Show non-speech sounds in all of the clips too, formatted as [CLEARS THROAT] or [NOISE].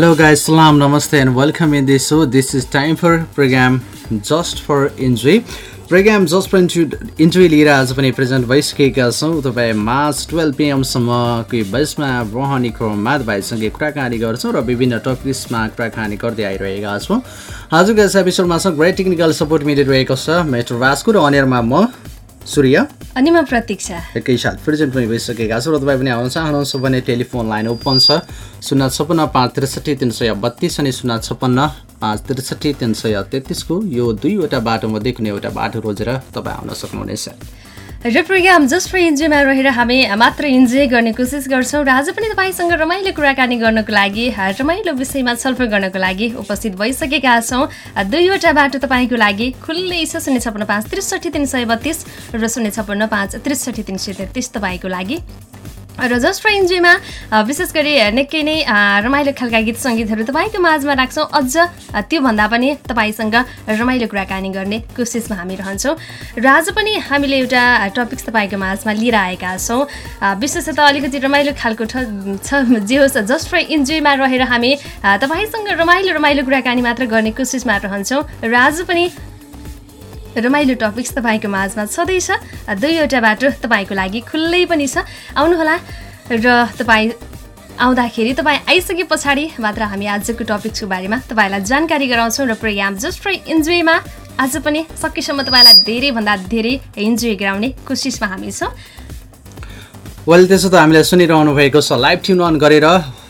Hello guys, salam, namaste and welcome in this show. This is time for program Just for Enjoy. Program just for entry लिएर आज पनि present भइसकेका छौँ तपाईँ March twelve पिएमसम्मको बसमा रहनेको माध भाइसँगै कुराकानी गर्छौँ र विभिन्न टपिक्समा कुराकानी गर्दै आइरहेका छौँ आजको यस एपिसोडमा छ ग्रेट टेक्निकल सपोर्ट मिलिरहेको छ मेट्रो राजको र अनियरमा म सूर्य? अनि म प्रतीक्षा। एकै साल प्रेजेन्ट पनि भइसकेका छौँ र तपाईँ पनि आउन चाहनुहुन्छ भने टेलिफोन लाइन ओपन छ। शून्य छप्पन्न पाँच त्रिसठी तिन सय बत्तिस अनि शून्य छप्पन्न पाँच त्रिसठी तिन सय तेत्तिसको यो दुईवटा बाटोमध्ये कुनै एउटा बाटो रोजेर तपाईँ आउन सक्नुहुनेछ। र प्रोग्राम जस्ट फर इन्जोयमा रहेर हामी मात्र इन्जोय गर्ने कोसिस गर्छौँ र आज पनि तपाईँसँग रमाइलो कुराकानी गर्नको लागि रमाइलो विषयमा छलफल गर्नको लागि उपस्थित भइसकेका छौँ। दुईवटा बाटो तपाईँको लागि खुल्लै छ शून्य छप्पन्न पाँच त्रिसठी तिन सय बत्तिस र शून्य छप्पन्न पाँच त्रिसठी तिन सय तेत्तिस तपाईँको लागि। र जस्ट फर इन्जोयमा विशेष गरी निकै नै रमाइलो खालका गीत सङ्गीतहरू तपाईँको माझमा राख्छौँ। अझ त्योभन्दा पनि तपाईँसँग रमाइलो कुराकानी गर्ने कोसिसमा हामी रहन्छौँ। र आज पनि हामीले एउटा टपिक्स तपाईँको माझमा लिएर आएका छौँ विशेषतः अलिकति रमाइलो खालको छ जे होस् जस्ट फर इन्जोयमा रहेर हामी तपाईँसँग रमाइलो रमाइलो कुराकानी मात्र गर्ने कोसिसमा रहन्छौँ। र आज पनि रमाइलो टपिक्स तपाईँको माझमा छँदैछ। दुईवटा बाटो तपाईँको लागि खुल्लै पनि छ। आउनुहोला र तपाईँ आउँदाखेरि तपाईँ आइसके पछाडि मात्र हामी आजको टपिक्सको बारेमा तपाईँलाई जानकारी गराउँछौँ र प्रोग्राम जस्ट फर इन्जोयमा आज पनि सकेसम्म तपाईँलाई धेरैभन्दा धेरै इन्जोय गराउने कोसिसमा हामी छौँ। वेल त्यसो त हामीलाई सुनिरहनु भएको छ लाइभ ट्युन अन गरेर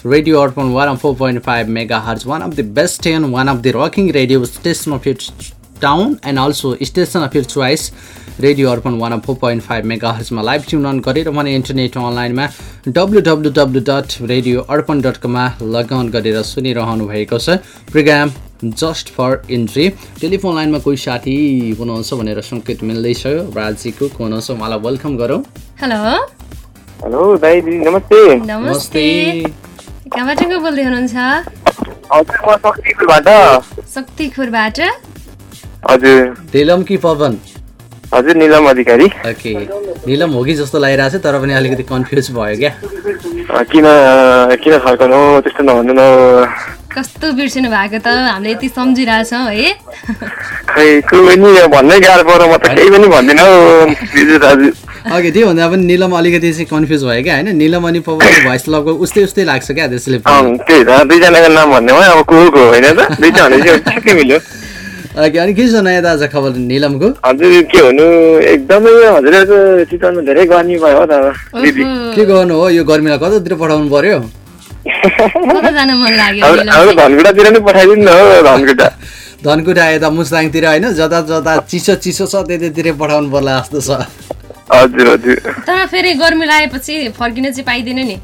radio Arpan one four point five megahertz one of the best and one of the rocking radio station of town and also station of your choice radio Arpan one four point five mega हर्चमा live tune on गरेर भने internet अनलाइनमा W W W dot radio Arpan dot कममा log on गरेर सुनिरहनु भएको छ। Program just for entry telephone लाइनमा कोही साथी हुनुहुन्छ भनेर सङ्केत मिल्दैछ। राजीको को हुनुहुन्छ उहाँलाई वेलकम गरौँ। हेलो हेलो दाइ दिदी नमस्ते। नमस्ते। कहाँबाट को बोल्दै हुनुहुन्छ? हजुर म शक्तिपुरबाट। शक्तिखोरबाट हजुर। निलम कि पवन? हजुर निलम अधिकारी। ओके। निलम हो कि जस्तो लागिरहेको छ तर पनि अलिकति कन्फ्युज भयो क्या? किन किन फर्कनु? त्यस्तो नभन्नु न। कस्तो बिर्सिनु भएको त? हामीले यति सम्झिरहेछौँ है? खै कोही पनि भन्नै गाह्रो पर्यो म त केही पनि भन्दिनँ हौ। ओके त्योभन्दा पनि निलम अलिकति चाहिँ कन्फ्युज भयो क्या होइन? निलम अनि पवनको भोइस लगभग उस्तै उस्तै लाग्छ क्या त्यसले त्यही त। दुईजनाको नाम भन्ने भयो अब को को होइन त? दुईजना मिल्यो। अनि के छ नयाँ ताजा खबर निलमको? हजुर के भन्नु एकदमै हजुरहरूको चितवनमा धेरै गर्मी भयो दिदी। के गर्नु हो यो गर्मीलाई कतातिर पठाउनु पर्यो? धनकुटातिर नै पठाइदिनु न हो धनकुटा। [LAUGHS] धनकुटा यता मुस्ताङतिर होइन जता जता चिसो चिसो छ त्यतातिर पठाउनु पर्ला जस्तो छ। हजुर हजुर। तर फेरि गर्मी लागेपछि फर्किन चाहिँ पाइँदैन नि।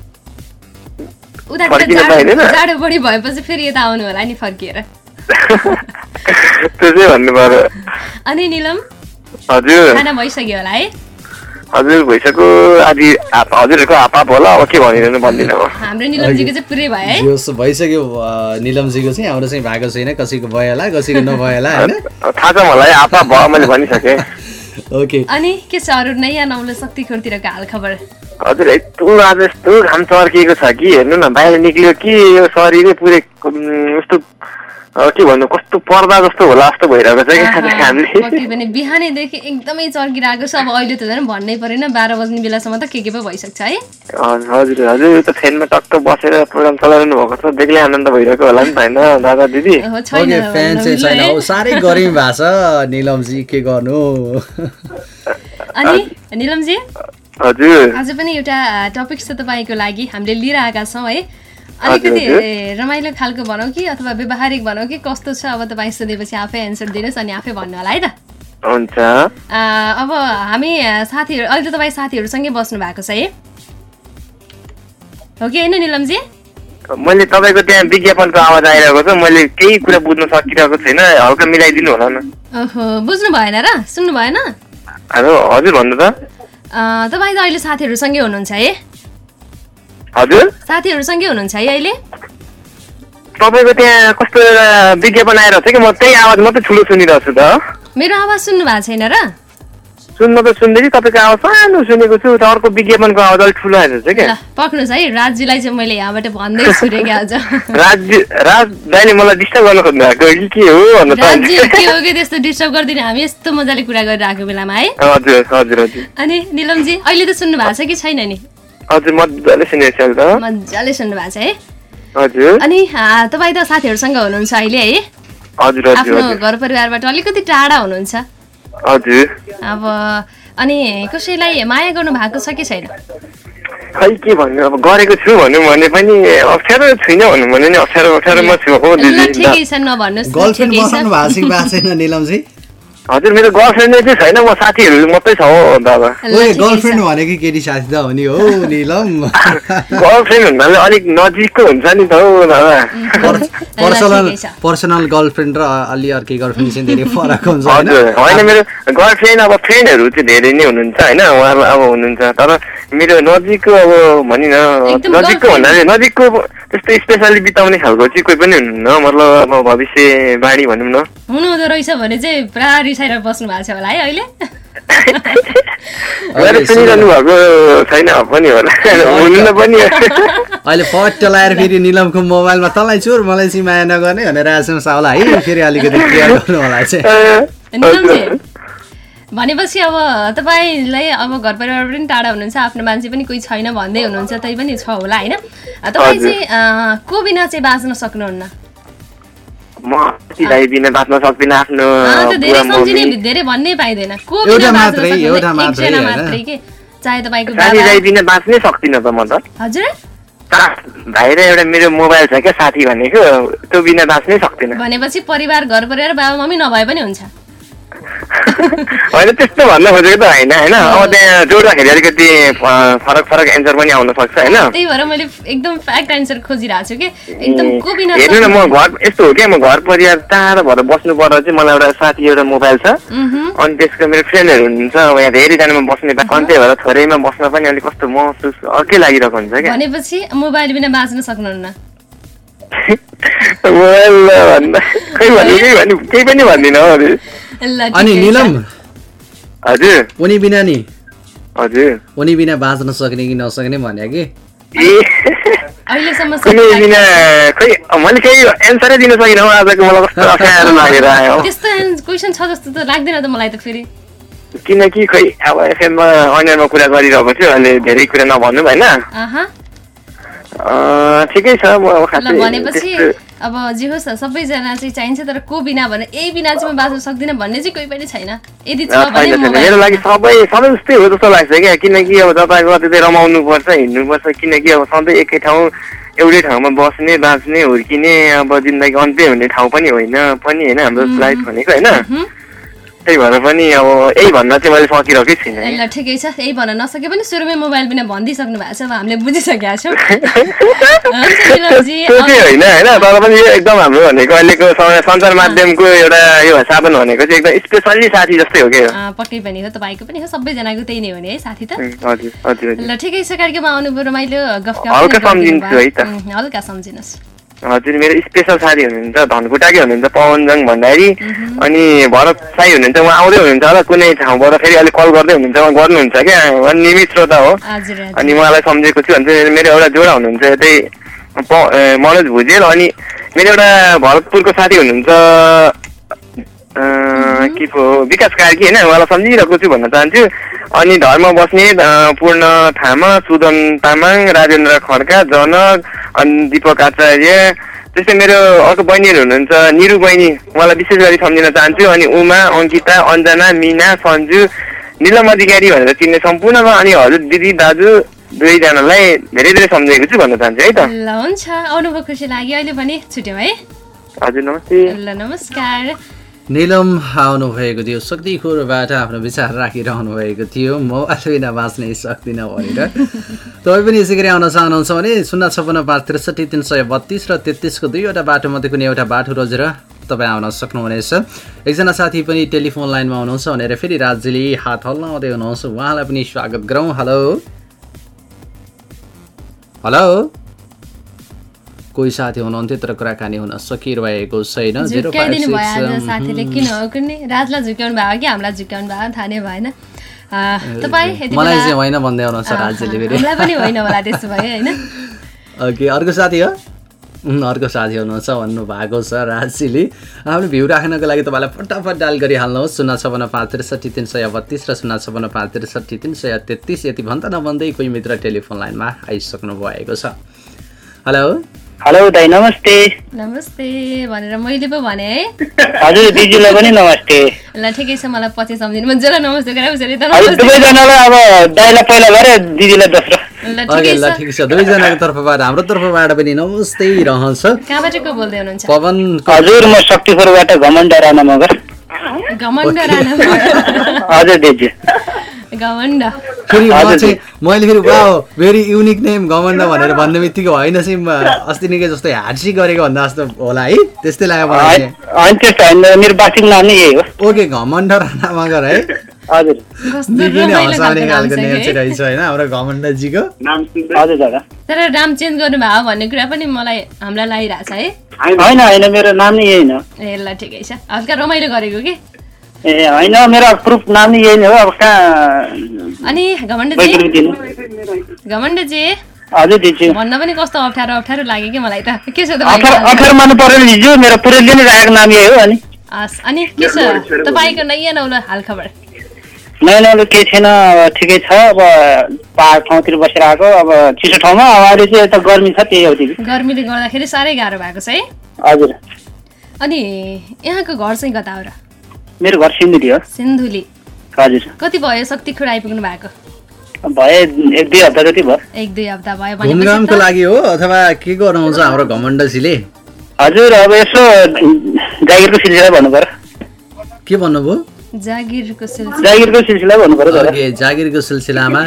पाइँदैन? जाडो बढी भएपछि फेरि यता आउनु होला नि फर्किएर। [LAUGHS] त्यो चाहिँ भन्नु पर्यो अनि निलम? हजुर। खाना भइसक्यो होला है? हजुर भइसक्यो। आदि आप- हजुरहरूको हापाप होला अब के भनिरहनु भन्दिनँ म। हाम्रो निलमजीको चाहिँ पुरै भयो है। जोस भइसक्यो निलमजीको चाहिँ हाम्रो चाहिँ भएको छैन कसैको भयो होला कसैको नभयो होला होइन थाहा छ मलाई हापाप भयो मैले भनिसकेँ। [LAUGHS] ओके। अनि के छ अरू नयाँ नौलो शक्तिखोरतिरको हाल खबर? हजुर यस्तो आज यस्तो घाम चर्किएको छ कि हेर्नु न बाहिर निक्लियो कि यो शरीरै पुरै यस्तो के भन्नु कस्तो पर्दा जस्तो होला जस्तो भइरहेको छ क्या पनि बिहानैदेखि एकदमै चर्किरहेको छ। अब अहिले त झन् भन्नै परेन बाह्र बज्ने बेलासम्म त के के पो भइसक्छ है? हजुर हजुर हजुर यो त फ्यानमा टक्क बसेर प्रोग्राम चलाइरहनु भएको छ बेग्लै आनन्द भइरहेको होला नि त होइन दादा दिदी? साह्रै गर्मी भएको छ निलमजी के गर्नु? अनि निलमजी? हजुर। आज पनि एउटा टपिक छ तपाईँको लागि हामीले लिएर आएका छौँ है। अलिकति रमाइलो खालको भनौँ कि अथवा व्यवहारिक भनौँ कि कस्तो छ? अब तपाईँ सोधेपछि आफै एन्सर दिनुहोस् अनि आफै भन्नु होला है त? हुन्छ। अब हामी साथीहरू अहिले त तपाईँ साथीहरूसँगै बस्नु भएको छ है? हो कि होइन निलमजी? मैले तपाईँको त्यहाँ विज्ञापनको आवाज आइरहेको छ मैले केही कुरा बुझ्न सकिरहेको छैन हल्का मिलाइदिनु होला न। ओहो बुझ्नु भएन र? सुन्नु भएन? हजुर भन्नु त। तपाईँ त अहिले साथीहरूसँगै हुनुहुन्छ है? हजुर? साथीहरूसँगै हुनुहुन्छ है अहिले? तपाईँको त्यहाँ कस्तो विज्ञापन आइरहेको छ कि? म त्यही आवाज मात्रै ठुलो सुनिरहेको छु त। मेरो आवाज सुन्नु भएको छैन र? सुन्न त सुन्दै तपाईँको आवाज सानो सुनेको छु त अर्को विज्ञापनको आवाज अलिक ठुलो आइरहेको छ क्या पक्नुहोस् है राजजीलाई चाहिँ मैले यहाँबाट भन्दै छु क्या आज। [LAUGHS] राज राज दाइले मलाई डिस्टर्ब गर्न खोज्नु भएको कि के हो भन्न राज्य के हो कि त्यस्तो डिस्टर्ब गरिदिने? हामी यस्तो मजाले कुरा गरिरहेको बेलामा है। हजुर हजुर हजुर। अनि निलमजी अहिले त सुन्नु भएको छ कि छैन नि? हजुर मजाले सुनेको छु त। मजाले सुन्नु भएको छ है। हजुर। अनि तपाईँ त साथीहरूसँग हुनुहुन्छ अहिले है? हजुर हजुर आफ्नो घर परिवारबाट अलिकति टाढा हुनुहुन्छ। हजुर। अब अनि कसैलाई माया गर्नु भएको छ कि छैन? खै के भन्नु? अब गरेको छु भनौँ भने पनि अप्ठ्यारो छुइनँ भनौँ भने नि अप्ठ्यारो अप्ठ्यारोमा छु। हो दिदी ठिकै छ नभन्नुहोस् गर्लफ्रेन्ड बनाउनु भएको छ कि भएको छैन निलमजी? हजुर मेरो गर्लफ्रेन्ड चाहिँ छैन म साथीहरू मात्रै छ हो दादा। ल, गर्लफ्रेन्ड। भनेको केटी साथी त हो नि हो निलम गर्लफ्रेन्ड भन्नाले अलिक नजिकको हुन्छ नि त हौ दादा। [LAUGHS] पर्सनल। पर्सनल गर्लफ्रेन्ड र अलि अर्कै गर्लफ्रेन्ड चाहिँ धेरै फरक हुन्छ हजुर होइन मेरो गर्लफ्रेन्ड अब फ्रेन्डहरू चाहिँ धेरै नै हुनुहुन्छ होइन? उहाँहरू अब हुनुहुन्छ तर मेरो नजिकको अब भनि न एकदम नजिकको। भन्नाले नजिकको त्यस्तो स्पेसली बिताउने खालको चाहिँ कोही पनि हुनुहुन्न मतलब अब भविष्य बाणी भनौँ न। हुनुहुँदो रहेछ भने चाहिँ पुरा रिसाएर बस्नु भएको छ होला है अहिले? मैले सुनिरहनु भएको छैन पनि होला। पनि। अहिले फट लाएर फेरि निलमको मोबाइलमा तँलाई चोर मलाई चाहिँ माया नगर्ने भनेर आएछौँ साउला है। फेरि अलिकति क्लियर गर्नु होला चाहिँ। भनेपछि अब तपाईँलाई अब घर परिवार पनि टाढा हुनुहुन्छ आफ्नो मान्छे पनि कोही छैन भन्दै हुनुहुन्छ तै पनि छ होला होइन? तपाईँ। चाहिँ को बिना चाहिँ बाँच्न सक्नुहुन्न? म भाइ बिना बाँच्न सक्दिनँ आफ्नो अँ, त्यो धेरै बुवा सम्झिने मम्मी धेरै भन्नै पाइँदैन। को एउटा बिना बाँच्न मात्रै, सक्नुहुन्न? एउटा मात्रै, एकजना होइन? मात्रै के? चाहे तपाईँको साथी बाबा भाइ बिना बाँच्नै सक्दिनँ त म त। हजुर। सा- भाइ र एउटा मेरो मोबाइल छ क्या साथी भनेको त्यो बिना बाँच्नै सक्दिनँ। भनेपछि परिवार घर परिवार बाबा मम्मी नभए पनि हुन्छ। होइन त्यस्तो भन्न खोजेको त होइन होइन। अब त्यहाँ जोड्दाखेरि अलिकति फरक फरक एन्सर पनि आउन सक्छ होइन। त्यही भएर मैले एकदम फ्याक्ट एन्सर खोजिरहेको छु कि। एकदम हेर्नु न म घर यस्तो हो क्या म घर परिवार टाढो भएर बस्नु पर्दा चाहिँ मलाई एउटा साथी एउटा मोबाइल छ। अनि त्यसको मेरो फ्रेन्डहरू हुनुहुन्छ अब यहाँ धेरैजनामा बस्ने अनि त्यही भएर थोरैमा बस्न पनि अलिक कस्तो महसुस अर्कै लागिरहेको हुन्छ क्या। भनेपछि मोबाइल बिना बाँच्न सक्नुहुन्न। [LAUGHS] मोबाइल भन्दा खै भन्नु केही भन्नु केही पनि भन्दिनँ हौ। अरे अनि। निलम। हजुर। उनी बिना नि। हजुर। उनी बिना बाँच्न सक्ने कि नसक्ने भने कि? ए। अहिलेसम्म [LAUGHS] कुनै सक्नु बिना खै मैले केही एन्सरै दिन सकिनँ हौ आजको मलाई कस्तो [LAUGHS] अप्ठ्यारो लागेर आयो। त्यस्तो क्वेसन छ जस्तो त लाग्दैन त मलाई त फेरि। किनकि खै अब एफएममा अनलाइनमा कुरा गरिरहेको अहिले धेरै कुरा नभन्नु होइन ठिकै छ म अब खासै अब जे होस् सबैजना चाहिँ चाहिन्छ तर को बिना भने यही बिना चाहिँ म बाँच्न सक्दिनँ भन्ने चाहिँ कोही पनि छैन। यदि छ भने मेरो लागि सबै सबै उस्तै हो जस्तो लाग्छ क्या। किनकि अब तपाईँको त्यतै रमाउनु पर्छ हिँड्नुपर्छ किनकि अब सधैँ एकै ठाउँ एउटै ठाउँमा बस्ने बाँच्ने हुर्किने अब जिन्दगी अन्त्य हुने ठाउँ पनि होइन पनि होइन हाम्रो लाइफ भनेको होइन। त्यही भएर पनि अब यही भन्न चाहिँ मैले सकिरहेकै छुइनँ ल ठिकै छ। यही भन्न नसके पनि सुरुमै मोबाइल बिना भनिदिइसक्नु भएको छ अब हामीले बुझिसकेका छौँ। [LAUGHS] त्यो चाहिँ होइन होइन तर पनि यो एकदम हाम्रो भनेको अहिलेको समय सञ्चार माध्यमको एउटा यो साधन भनेको चाहिँ एकदम स्पेसल्ली साथी जस्तै हो क्या पक्कै पनि हो तपाईँको पनि हो सबैजनाको त्यही नै हो नि है साथी त। हजुर हजुर ल ठिकै छ कार्यक्रममा आउनुभयो रमाइलो गफ हल्का सम्झिन्छु है त। हल्का सम्झिनुहोस्। हजुर मेरो स्पेसल साथी हुनुहुन्छ धनकुटाकै हुनुहुन्छ पवनजङ भन्दाखेरि अनि भरत साई हुनुहुन्छ उहाँ आउँदै हुनुहुन्छ होला कुनै ठाउँबाट फेरि अलिक कल गर्दै हुनुहुन्छ उहाँ गर्नुहुन्छ क्या? उहाँ नियमित श्रोता हो। अनि उहाँलाई सम्झेको छु भने चाहिँ मेरो एउटा जोडा हुनुहुन्छ यतै प- मनोज भुजेल। अनि मेरो एउटा भरतपुरको साथी हुनुहुन्छ के पो विकास कार्की होइन उहाँलाई सम्झिरहेको छु भन्न चाहन्छु। अनि धर्म बस्ने पूर्ण थामा सुदन तामाङ राजेन्द्र खड्का जनक अनि दिपक आचार्य त्यस्तै मेरो अर्को बहिनीहरू हुनुहुन्छ निरु बहिनी। उहाँलाई विशेष गरी सम्झिन चाहन्छु। अनि उमा अङ्किता अञ्जना मिना सन्जु निलम अधिकारी भनेर चिन्ने सम्पूर्णमा। अनि हजुर दिदी दाजु दुवैजनालाई धेरै धेरै सम्झेको छु भन्न चाहन्छु है त? ल हुन्छ आउनुभयो खुसी लाग्यो। अहिले पनि छुट्यौँ है। हजुर नमस्ते। ल नमस्कार। निलम आउनु भएको थियो शक्तिखोरबाट आफ्नो विचार राखिरहनु भएको थियो। म बिना बाँच्नै सक्दिनँ भनेर। तपाईँ पनि यसै गरी आउन चाहनुहुन्छ भने शून्य छपन्न पाँच त्रिसठी तिन सय बत्तिस र तेत्तिसको दुईवटा बाटो मध्ये कुनै एउटा बाटो रोजेर तपाईँ आउन सक्नुहुनेछ। एकजना साथी पनि टेलिफोन लाइनमा हुनुहुन्छ भनेर फेरि राज्यले हात हल्लाउँदै हुनुहुन्छ। उहाँलाई पनि स्वागत गरौँ। हेलो। हेलो। कोही साथी हुनुहुन्थ्यो तर कुराकानी हुन सकिरहेको छैन। जेरो फाइभ झुक्याइदिनु भयो आज सिक्स साथीले किन हो कुनै राजलाई झुक्याउनु भयो कि हामीलाई झुक्याउनु भयो? थाहा नै भएन। अँ, तपाईँ यति मलाई बेला- चाहिँ होइन भन्दै आउनुहुन्छ अँ, राज्यले फेरि। हामीलाई पनि होइन होला त्यसो भए होइन? [LAUGHS] ओके अर्को साथी हो? अर्को साथी हुनुहुन्छ भन्नुभएको छ राज्यले आफ्नो भ्यू राख्नको लागि तपाईँलाई फटाफट डाल गरिहाल्नुहोस्। शून्य छपन्न पाँच त्रिसठी तिन सय बत्तिस र शून्य छपन्न पाँच त्रिसठी तिन सय तेत्तिस। यति भन्दा नभन्दै कोही मित्र टेलिफोन लाइनमा आइसक्नु भएको छ। हेलो? हेलो दाइ नमस्ते नमस्ते भनेर मैले पो भने है। हजुर दिदीलाई पनि नमस्ते। ल ठिकै छ मलाई पछि सम्झिनु म जसलाई नमस्ते गरे उसरी त दुवैजनालाई अब दाइलाई पहिला गरे दिदीलाई दोस्रो। ल ओके ठिकै ल छ। ठिक छ दुवैजनाको तर्फबाट हाम्रो तर्फबाट पनि नमस्ते रहन्छ। कहाँबाट को बोल्दै हुनुहुन्छ? पवन हजुर म शक्तिपुरबाट घमण्ड राणा मगर। घमण्ड राणा हजुर दिदी। घमण्ड फेरि म चाहिँ मैले फेरि वा भेरी युनिक नेम घमण्ड भनेर भन्ने बित्तिकै होइन चाहिँ अस्ति निकै जस्तो हार्सी गरेको भन्दा जस्तो होला है त्यस्तै लाग्यो मलाई ओके घमण्ड राणा मगर है। निकै नै हँसाउने खालको नाम? चाहिँ रहेछ होइन हाम्रो घमण्डजीको। तर नाम चेन्ज गर्नु भयो भन्ने कुरा पनि मलाई हामीलाई लागिरहेछ है। होइन होइन मेरो नाम नै यही हो। ए ल ठिकै छ। हल्का रमाइलो गरेको कि? ए होइन मेरो प्रुफ नाम यही नै हो अब कहाँ अनि घमण्डजी घमण्डजी हजुर दिदी भन्न पनि कस्तो अप्ठ्यारो अप्ठ्यारो लाग्यो कि मलाई त के छ अठार मान्नु पर्यो दिजु मेरो पुरै नै राखेको नाम यही हो अनि हस् अनि के छ तपाईँको नयाँ नौलो हालखबर नयाँ नयाँ केही छैन अब ठिकै छ अब पहाड ठाउँतिर बसेर आएको अब चिसो ठाउँमा अब अहिले चाहिँ यता गर्मी छ त्यही हो दिदी गर्मीले गर्दाखेरि साह्रै गाह्रो भएको छ है हजुर अनि यहाँको घर चाहिँ कता हो र मेरो घर सिन्धुली हो। सिन्धुली। हजुर। कति भयो? शक्तिखुर आइपुग्नु भएको? भए एक दुई हप्ता जति भयो। एक दुई हप्ता भयो भनेपछि घुमघामको त- लागि हो अथवा के गर्नुहुन्छ हाम्रो घमण्डजीले हजुर अब यसो जागिरको सिलसिला भन्नु पर्यो के भन्नुभयो? जागिरको सिलसिला। जागिरको सिलसिला भन्नु पर्यो दादा ओके जागिरको सिलसिलामा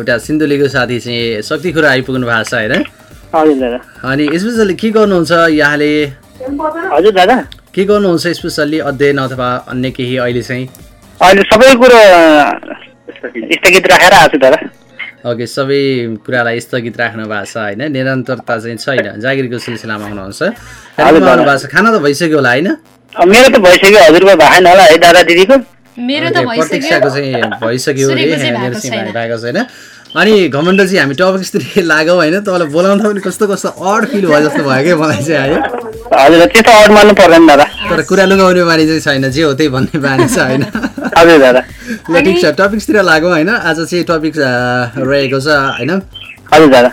एउटा सिन्धुलीको साथी चाहिँ शक्तिखुरा आइपुग्नु भएको छ होइन? हजुर दादा। अनि स्पेसल्ली के गर्नुहुन्छ यहाँले? हजुर दादा। के गर्नुहुन्छ स्पेसल्ली अध्ययन अथवा अन्य केही अहिले चाहिँ? अहिले सबै कुरो स्थगित राखेर आएको छु दादा ओके सबै कुरालाई स्थगित राख्नु भएको छ होइन? निरन्तरता चाहिँ छैन। जागिरको सिलसिलामा हुनुहुन्छ। भएको छ खाना त भइसक्यो होला होइन? मेरो त भइसक्यो हजुरको भएन होला है दादा दिदीको। मेरो त ओके, प्रतीक्षाको चाहिँ भइसक्यो अरे सूर्यको चाहिँ भएको छैन। अनि घमण्डजी हामी टपिक स्त्री लागौँ होइन तपाईँलाई बोलाउँदा पनि कस्तो कस्तो अड फिल भयो जस्तो भयो क्या मलाई चाहिँ आयो। हजुर त्यस्तो अड मान्नु पर्दैन दादा। तर कुरा लुगाउने बानी चाहिँ छैन जे हो त्यही भन्ने बानी छ होइन। ल ठिक छ टपिक्सतिर लागौँ होइन आज चाहिँ टपिक रहेको छ होइन। हजुर दादा।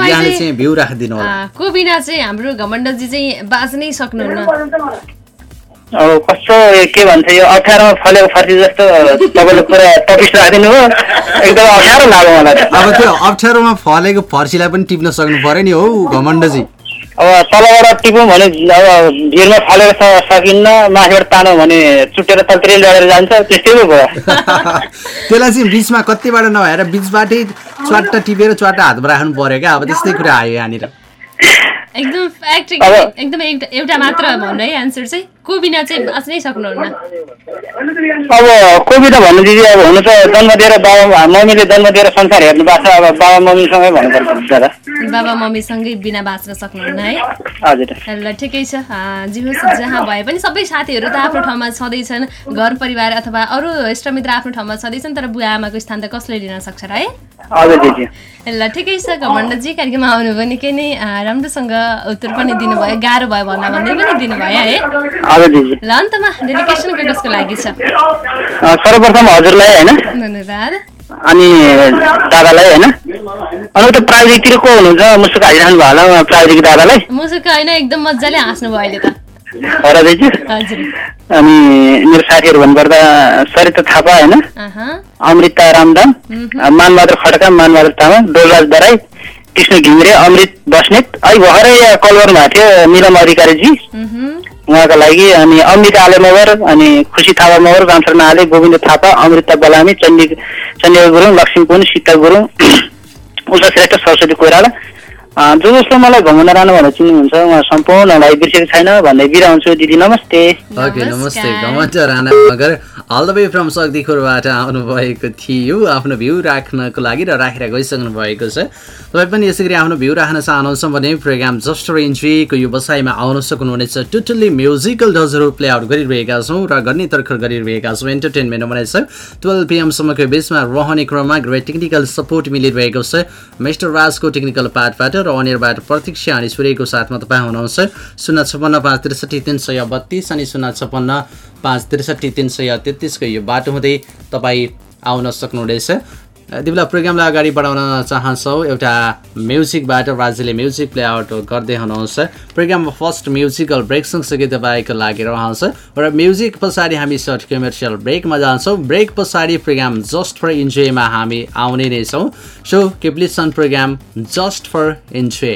यहाँले चाहिँ- भ्यू राखिदिनु होला। को बिना चाहिँ हाम्रो घमण्डजी चाहिँ बाँच्नै सक्नुहुन्न? कस्तो के भन्छ यो अप्ठ्यारोमा फलेको फर्सी जस्तो तपाईँले पुरा टपिस राखिदिनु हो एकदम अप्ठ्यारो लाग्यो मलाई त। अब त्यो अप्ठ्यारोमा फलेको फर्सीलाई पनि टिप्न सक्नु पर्यो नि हौ घमण्डजी। अब तलबाट टिपौँ भने अब भिरमा फलेको स- सकिन्न माथिबाट तानौँ भने चुटेर तलतिर लडेर जान्छ त्यस्तै पो भयो। [LAUGHS] त्यसलाई चाहिँ बिचमा कतिबाट नभएर बिचबाटै च्वाट्टा टिपेर च्वाट्टा हातमा राख्नु पर्यो क्या अब त्यस्तै कुरा आयो यहाँनिर। एकदम फ्याक्ट एकदम एउटा एउटा मात्र भन्नु है एन्सर चाहिँ। को बिना चाहिँ बाँच्नै सक्नुहुन्न अब कोभिड भन्नु दिदी अब हुनु त जन्म दिएर बाबा मम्मीले जन्म दिएर संसार हेर्नु भएको छ अब बाबा मम्मीसँगै भन्नुपर्छ दादा बाबा मम्मीसँगै बिना बाँच्न सक्नुहुन्न है? हजुर। ल ठिकै छ। जे होस् जहाँ भए पनि सबै साथीहरू त आफ्नो ठाउँमा छँदैछन् घर परिवार अथवा अरू इष्टमित्र आफ्नो ठाउँमा छँदैछन् तर बुवा आमाको स्थान त कसले लिन सक्छ र है? हजुर दिदी। ल ठिकै छ घमण्डजी कार्यक्रममा आउनुभयो निकै नै राम्रोसँग उत्तर पनि दिनुभयो गाह्रो भयो भन्दा भन्दै पनि दिनुभयो है? ल अन्तमा डेलिकेसन कसको लागि छ अँ, सर्वप्रथम हजुरलाई होइन धन्यवाद अनि दादालाई होइन अनि उता प्राविधिकतिर को हुनुहुन्छ मुसुक हालिरहनु भयो होला प्राविधिक दादालाई मुसुक होइन एकदम मजाले हाँस्नुभयो अहिले त अनि मेरो साथीहरू भन्नुपर्दा सरिता थापा होइन अमृता रामदाम मानबहादुर खड्का मानबहादुर तामाङ डोलराज बराई कृष्ण घिमिरे अमृत बस्नेत अहिले भर्खरै कल गर्नु भएको थियो निलम अधिकारीजी उहाँको लागि अनि अमृता आले मगर अनि खुसी थापा मगर रामशरण आले गोविन्द थापा अमृता बलामी चण्डी चण्डी गुरुङ लक्ष्मी पुन सीता गुरुङ [CLEARS THROAT] उषा श्रेष्ठ सरस्वती कोइराला जो जसले मलाई घुमाउन राणा भनेर चिन्नुहुन्छ। उहाँ सम्पूर्णलाई बिर्सेको छैन भन्दै बिरा हुन्छु दिदी नमस्ते। ओके नमस्ते। Ghamanda Rana Magar all the way from शक्तिखोरबाट आउनुभएको थियो। आफ्नो भ्यू राख्नको लागि र राखेर गइसक्नु भएको छ। तपाईँ पनि यसै गरी आफ्नो भ्यू राख्न चाहनुहुन्छ भने प्रोग्राम जस्ट रेन्जीको यो बसाइमा आउन सक्नुहुनेछ। टोटल्ली म्युजिकल डजहरू प्ले आउट गरिरहेका छौँ र गर्ने तर्खर गरिरहेका छौँ। इन्टरटेनमेन्ट हुनेछ टुवेल्भ पिएमसम्मको बिचमा रहने क्रममा ग्रेट टेक्निकल सपोर्ट मिलिरहेको छ। मिस्टर राजको टेक्निकल पार्टबाट र अनियरबाट प्रतीक्षा अनि सूर्यको साथमा तपाईँ हुनुहुन्छ। शून्य छपन्न पाँच त्रिसठी तिन सय बत्तिस अनि शून्य छपन्न पाँच त्रिसठी तिन सय तेत्तिसको यो बाटो हुँदै तपाईँ आउन सक्नुहुनेछ बेला प्रोग्रामलाई अगाडि बढाउन चाहन्छौँ। एउटा म्युजिकबाट राजेले म्युजिक प्ले आउट गर्दै हुनुहुन्छ। प्रोग्राममा फर्स्ट म्युजिकल ब्रेक सँगसँगै तपाईँको लागि रहन्छ। र म्युजिक पछाडि हामी सर्ट कमर्सियल ब्रेकमा जान्छौँ। ब्रेक पछाडि प्रोग्राम जस्ट फर इन्जोयमा हामी आउने नै छौँ। So keep listen program just for enjoy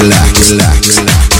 relax, relax.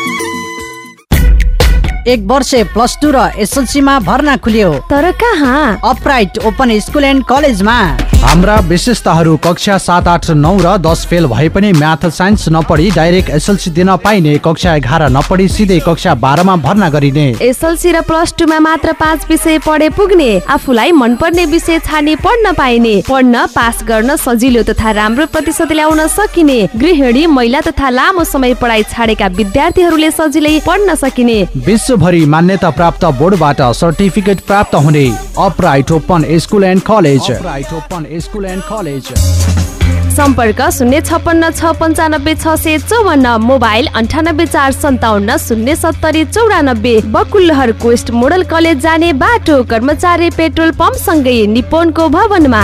एक वर्ष प्लस टू र एसएलसीमा भर्ना खुल्यो। तर कहाँ? अपराइट ओपन स्कुल एन्ड कलेजमा हाम्रा विशेषताहरू कक्षा सात आठ नौ र दस फेल भए पनि म्याथ साइन्स नपढी डाइरेक्ट एसएलसी दिन पाइने कक्षा एघार नपढी सिधै कक्षा बाह्रमा भर्ना गरिने। एसएलसी र प्लस टूमा मात्र पाँच विषय पढे पुग्ने आफूलाई मनपर्ने विषय छानी पढ्न पाइने पढ्न पास गर्न सजिलो तथा राम्रो प्रतिशत ल्याउन सकिने गृहिणी महिला तथा लामो समय पढाइ छाडेका विद्यार्थीहरूले सजिलै पढ्न सकिने। विश्वभरि मान्यता प्राप्त बोर्डबाट सर्टिफिकेट प्राप्त हुने upright open school and college. Upright open school and college. सम्पर्क शून्य छपन्न छ पन्चानब्बे छ सय चौवन्न मोबाइल अन्ठानब्बे चार सन्ताउन्न शून्य सत्तरी चौरानब्बे बकुल्लहर कोस्ट मोडल कलेज जाने बाटो कर्मचारी पेट्रोल पम्प सँगै निपोनको भवनमा।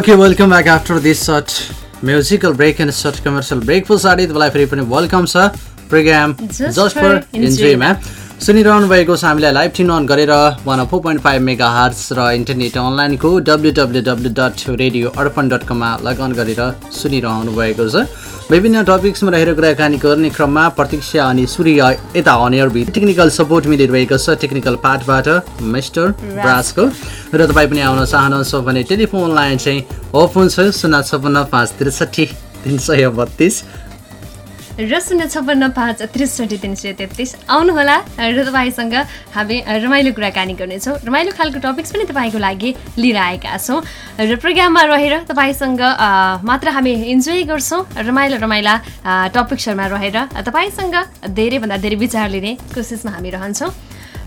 Okay, welcome back after this short musical break and short commercial break. पछाडि तपाईँलाई फेरि पनि वेलकम छ प्रोग्राम जस्ट फर इन्जोयमा सुनिरहनु भएको छ हामीलाई लाइभ ट्युन अन गरेर one four point five mega hertz र इन्टरनेट अनलाइनको W W W dot radio Arpan dot कममा लगअन गरेर सुनिरहनु भएको छ। विभिन्न टपिक्समा रहेर कुराकानी गर्ने क्रममा प्रतीक्षा अनि सूर्य यता अनियरबी टेक्निकल सपोर्ट मिलिरहेको छ टेक्निकल पार्टबाट मिस्टर ब्रासको र तपाईँ पनि आउन चाहनुहुन्छ भने टेलिफोन लाइन चाहिँ ओपन छ शून्य छपन्न पाँच त्रिसठी तिन सय बत्तिस। र शून्य छप्पन्न पाँच त्रिसठी तिन सय तेत्तिस। आउनुहोला र तपाईँसँग हामी रमाइलो कुराकानी गर्नेछौँ। रमाइलो खालको टपिक्स पनि तपाईँको लागि लिएर आएका छौँ। र प्रोग्राममा रहेर तपाईँसँग मात्र हामी इन्जोय गर्छौँ। रमाइलो रमाइला टपिक्सहरूमा रहेर तपाईँसँग धेरैभन्दा धेरै विचार लिने कोसिसमा हामी रहन्छौँ।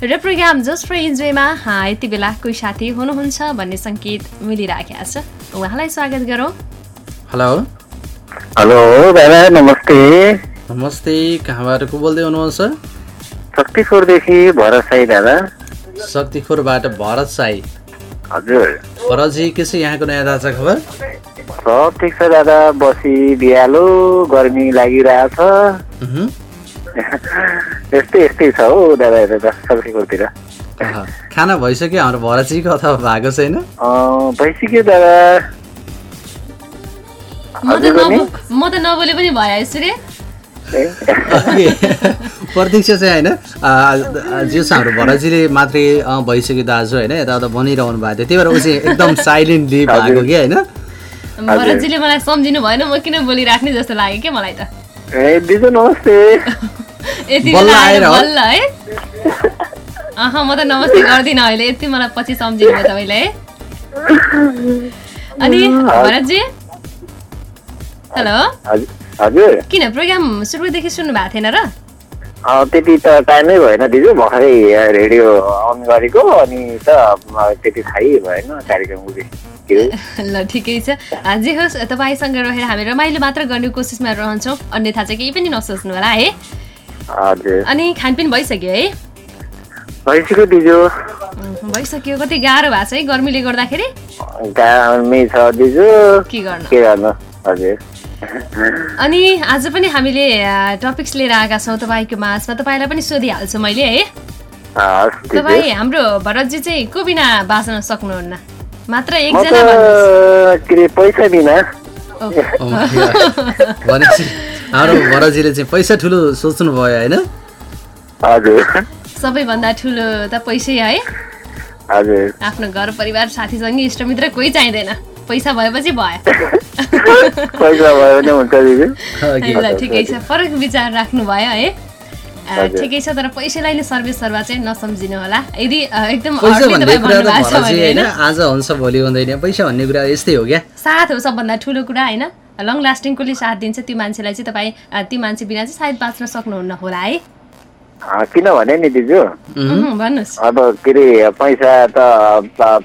र प्रोग्राम जस्ट फर इन्जोयमा यति बेला कोही साथी हुनुहुन्छ भन्ने सङ्केत मिलिरहेको छ। उहाँलाई स्वागत गरौँ। हेलो हेलो दादा नमस्ते। नमस्ते कहाँबाट को बोल्दै हुनुहुन्छ? शक्तिखोरदेखि भरत साई दादा। शक्तिखोरबाट भरत साई। हजुर। भरतजी के छ यहाँको नयाँ ताजा खबर? सब ठिक छ दादा। बसी बिहालो गर्मी लागिरहेछ। यस्तै यस्तै छ हौ दादा त शक्तिखोरतिर। खाना भइसक्यो हाम्रो भरतजीको अथवा भएको छैन? भइसक्यो दादा। म त नबो- म त नबोले पनि भयो ओके। प्रतीक्षा चाहिँ होइन जो छ हाम्रो भरतजीले मात्रै भइसक्यो दाजु होइन यताउता बनिरहनु भएको थियो त्यही भएर ऊ चाहिँ एकदम साइलेन्टली भएको कि होइन भरतजीले मलाई सम्झिनु भएन म किन बोलिराख्ने जस्तो लाग्यो क्या मलाई त यति बल्ल बेला आएर आएर हो? बल्ल है अह म त नमस्ते गर्दिनँ अहिले यति मलाई पछि सम्झिनु भयो तपाईँले है अनि भरतजी हेलो। हजुर। किन प्रोग्राम सुरुदेखि सुन्नु भएको थिएन र? त्यति त टाइमै भएन दिजु भर्खरै रेडियो अन गरेको अनि त त्यति थाहै भएन कार्यक्रम [LAUGHS] ल ठिकै छ। जे होस् तपाईँसँग रहेर हामी रमाइलो मात्र गर्ने कोसिसमा रहन्छौँ। अन्यथा चाहिँ केही पनि नसोच्नु होला है? अनि खानपिन भइसक्यो है? भइसक्यो दिजु। भइसक्यो। कति गाह्रो भएको छ है गर्मीले गर्दाखेरि? गर्नु? के गर्नु? हजुर। अनि आज पनि हामीले टपिक्स लिएर आएका छौँ तपाईँको माझमा। तपाईँलाई पनि सोधिहाल्छु मैले है। तपाईँ हाम्रो भरतजी चाहिँ को बिना बाँच्न सक्नुहुन्न? मात्र एकजना पैसा बिना। भनेपछि हाम्रो भरतजीले चाहिँ पैसा ठुलो सोच्नु भयो होइन? हजुर। सबैभन्दा ठुलो त पैसै है। हजुर। आफ्नो घर परिवार साथीसँगै इष्टमित्र कोही चाहिँदैन। पैसा भएपछि भयो। [LAUGHS] ल ठिकै छ। फरक विचार राख्नु भयो है। ठिकै छ तर पैसालाई नै सर्वे सर्वा चाहिँ नसम्झिनु होला। यदि एकदम आज हुन्छ भोलि हुँदैन। पैसा भन्ने कुरा यस्तै हो क्या? साथ हो सबभन्दा ठुलो कुरा होइन? लङ लास्टिङकोले साथ दिन्छ त्यो मान्छेलाई चाहिँ तपाईँ त्यो मान्छे बिना चाहिँ सायद बाँच्न सक्नुहुन्न होला है? किनभने नि दिजु अब के अरे पैसा त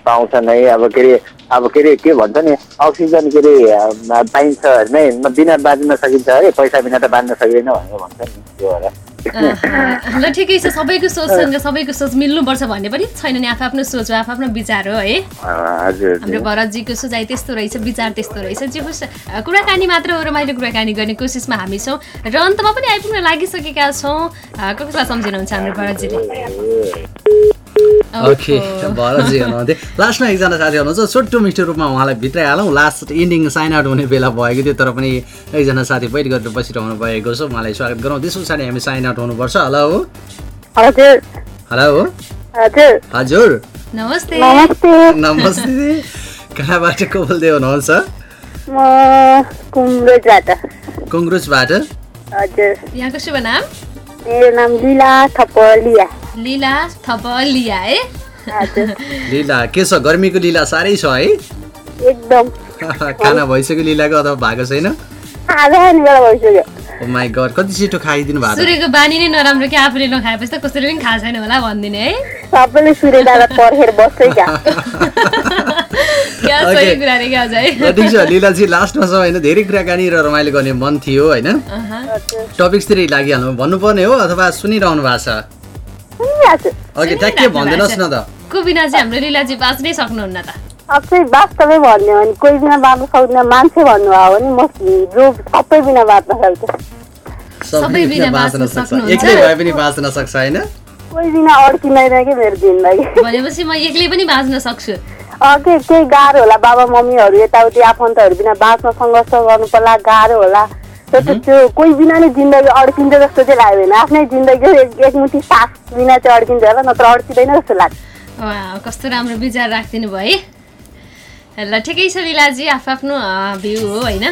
पाउँछ नै अब के अरे अब के अरे के भन्छ नि अक्सिजन के अरे पाइन्छ नै बिना बाँच्न सकिन्छ अरे पैसा बिना त बाँच्न सकिँदैन भनेर भन्छ नि त्यो होला ल ठिकै छ सबैको सोचसँग सबैको सोच मिल्नुपर्छ भन्ने पनि छैन नि आफ्नो सोच हो आफ्नो विचार हो है। हाम्रो भरतजीको सोचाइ त्यस्तो रहेछ विचार त्यस्तो रहेछ जे होस् कुराकानी मात्र हो रमाइलो कुराकानी गर्ने कोसिसमा हामी छौँ र अन्तमा पनि आइपुग्न लागिसकेका छौँ। कसलाई सम्झिनुहुन्छ हाम्रो भरतजीले? ओके भरतजी हुनुहुन्थ्यो लास्टमा एकजना साथी हुनुहुन्छ छोटो मिठो रूपमा उहाँलाई भित्रै हालौँ लास्ट इन्डिङ साइन आउट हुने बेला भएको थियो तर पनि एकजना साथी वेट गरेर बसिरहनु भएको छ। उहाँलाई स्वागत गरौँ। त्यस पछाडि हामी साइन आउट हुनुपर्छ। हेलो हेलो हजुर हजुर। नमस्ते। नमस्ते। नमस्ते। कहाँबाट को बोल्दै हुनुहुन्छ? कुङ्ग्रुजबाट हजुर। यहाँको शुभ नाम? मेरो नाम लिला थपलिया लीला थपलिया है लिला के छ गर्मीको लिला साह्रै छ है एकदम खाना भइसक्यो लिलाको अथवा भएको छैन माई गड कति छिटो खाइदिनु भएको सूर्यको बानी नै नराम्रो कि आफूले नखाएपछि त कसैले पनि खाएको छैन होला भनिदिने है सबैले सूर्य दादा पर्खेर बस्दै छ। लिलाजी लास्टमा छ होइन धेरै कुराकानी र रमाइलो गर्ने मन थियो होइन? अहँ। टपिक्सतिर लागिहाल्नु भन्नुपर्ने हो अथवा सुनिरहनु भएको छ? ओके ट्याक्कै भनिदिनुहोस् न त। को बिना चाहिँ हाम्रो लीलाजी बाँच्नै सक्नुहुन्न त। अझै वास्तवै भन्यो भने कोही बिना बाँच्न सक्दैन मान्छे भन्नुभयो भने म जो सबै बिना बाँच्न सक्छ। सबै बिना बाँच्न सक्नुहुन्छ। एक्लै भए पनि बाँच्न सक्छ होइन? कोही बिना अड्किँदैन कि मेरो जिन्दगी भनेपछि म एक्लै पनि बाँच्न सक्छु। के केही गाह्रो होला बाबा मम्मीहरू यताउति आफन्तहरू बिना बाँच्न सङ्घर्ष गर्नु पर्ला गाह्रो होला। तर त्यो- त्यो कोही बिना नै जिन्दगी अड्किन्छ जस्तो चाहिँ लाग्दैन आफ्नै जिन्दगी एक- एकमुठी सास बिना चाहिँ अड्किन्छ होला नत्र अड्किँदैन जस्तो लाग्छ। कस्तो राम्रो विचार राखिदिनु भयो है। ल ठिकै छ लीलाजी आफ्नो आफ्नो भ्यू हो होइन?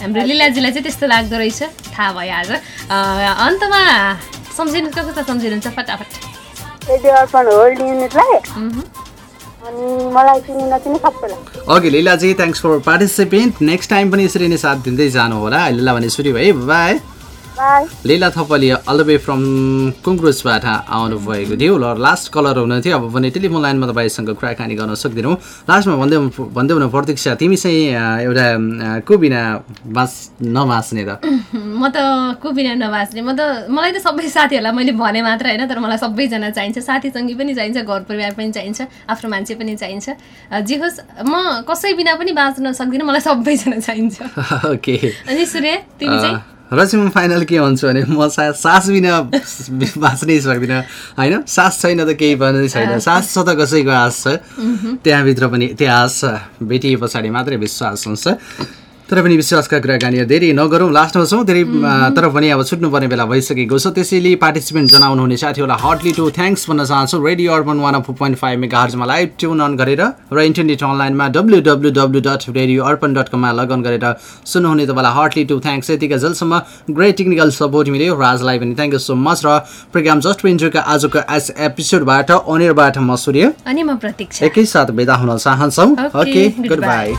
हाम्रो लीलाजीलाई चाहिँ त्यस्तो लाग्दो रहेछ। थाहा भयो आज। अन्तमा सम्झिनुहोस् त कस्तो सम्झिनुहुन्छ फटाफट। अर्पण होल्ड युनिटलाई। Okay लिलाजी thanks for participant next time पनि यसरी नै साथ दिँदै जानु होला अहिलेलाई भने सुरु by Lila Thapali all the way from कुङ्ग्रुसबाट आउनुभएको थियो र लास्ट कलर हुनुहुन्थ्यो। अब भने टेलिफोन लाइनमा तपाईँसँग कुराकानी गर्न सक्दैनौँ लास्टमा भन्दै भन्दै हुनु प्रतीक्षा तिमी चाहिँ एउटा को बिना बाँच नबाँच्ने त। [LAUGHS] म त को बिना नबाँच्ने म त मलाई त सबै साथीहरूलाई मैले भने मात्र होइन तर मलाई सबैजना चाहिन्छ। साथीसँगी पनि चाहिन्छ घर परिवार पनि चाहिन्छ आफ्नो मान्छे पनि चाहिन्छ। जे होस् म कसै बिना पनि बाँच्न सक्दिनँ मलाई सबैजना चाहिन्छ। [LAUGHS] ओके अनि सूर्य तिमी चाहिँ? र चाहिँ म फाइनल के भन्छु भने म सा सास बिना बाँच्नै सक्दिनँ होइन? सास छैन त केही पनि छैन। सास। छ त कसैको आश छ। त्यहाँभित्र पनि त्यो आश भेटिए पछाडि मात्रै विश्वास हुन्छ। तर पनि विश्वासका कुराकानीहरू धेरै नगरौँ। लास्टमा छौँ धेरै तर पनि अब छुट्नुपर्ने बेला भइसकेको छ। त्यसैले पार्टिसिपेन्ट जनाउनुहुने साथीहरूलाई हटली टु थ्याङ्क्स भन्न चाहन्छु। Radio Arpan one of point five mega हर्जमा live tune on गरेर र इन्टरनेट अनलाइनमा W W W dot radio Arpan dot कममा लगन गरेर सुन्नुहुने तपाईँलाई हटली टु थ्याङ्क्स यतिका जेलसम्म ग्रेट टेक्निकल सपोर्ट मिल्यो राजलाई पनि थ्याङ्क यू सो मच र प्रोग्राम जस्ट इन्जोयका आजको एस एपिसोडबाट अनिरबाट म सूर्य अनि म प्रतीक्षा एकैसाथ बिदा हुन चाहन्छौँ ओके गुड. बाई